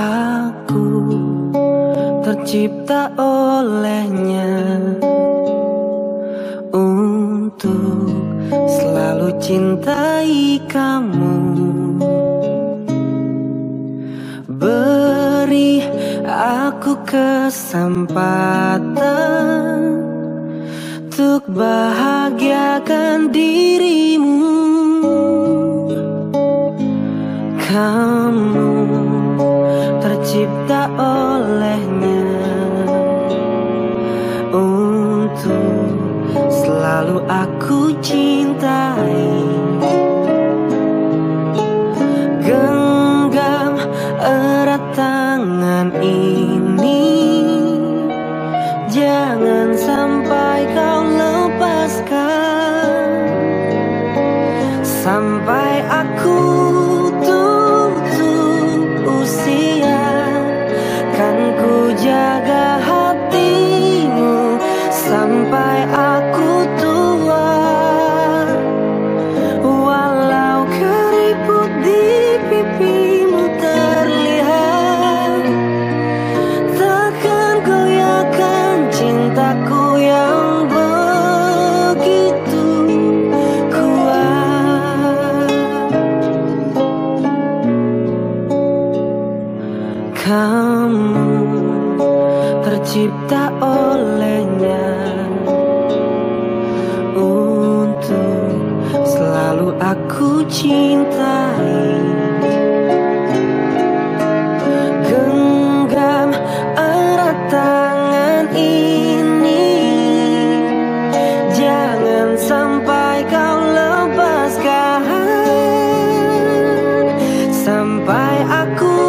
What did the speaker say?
aku tercipta olehnya Untuk selalu cintai kamu. Beri aku kesempatan Untuk bahagiakan diri olehnya untuk selalu aku cintai. Genggam erat tangan ini, jangan sampai kau lepaskan sampai aku tercipta olehnya untuk selalu aku cintai. Genggam erat tangan ini. Jangan sampai kau lepaskan sampai aku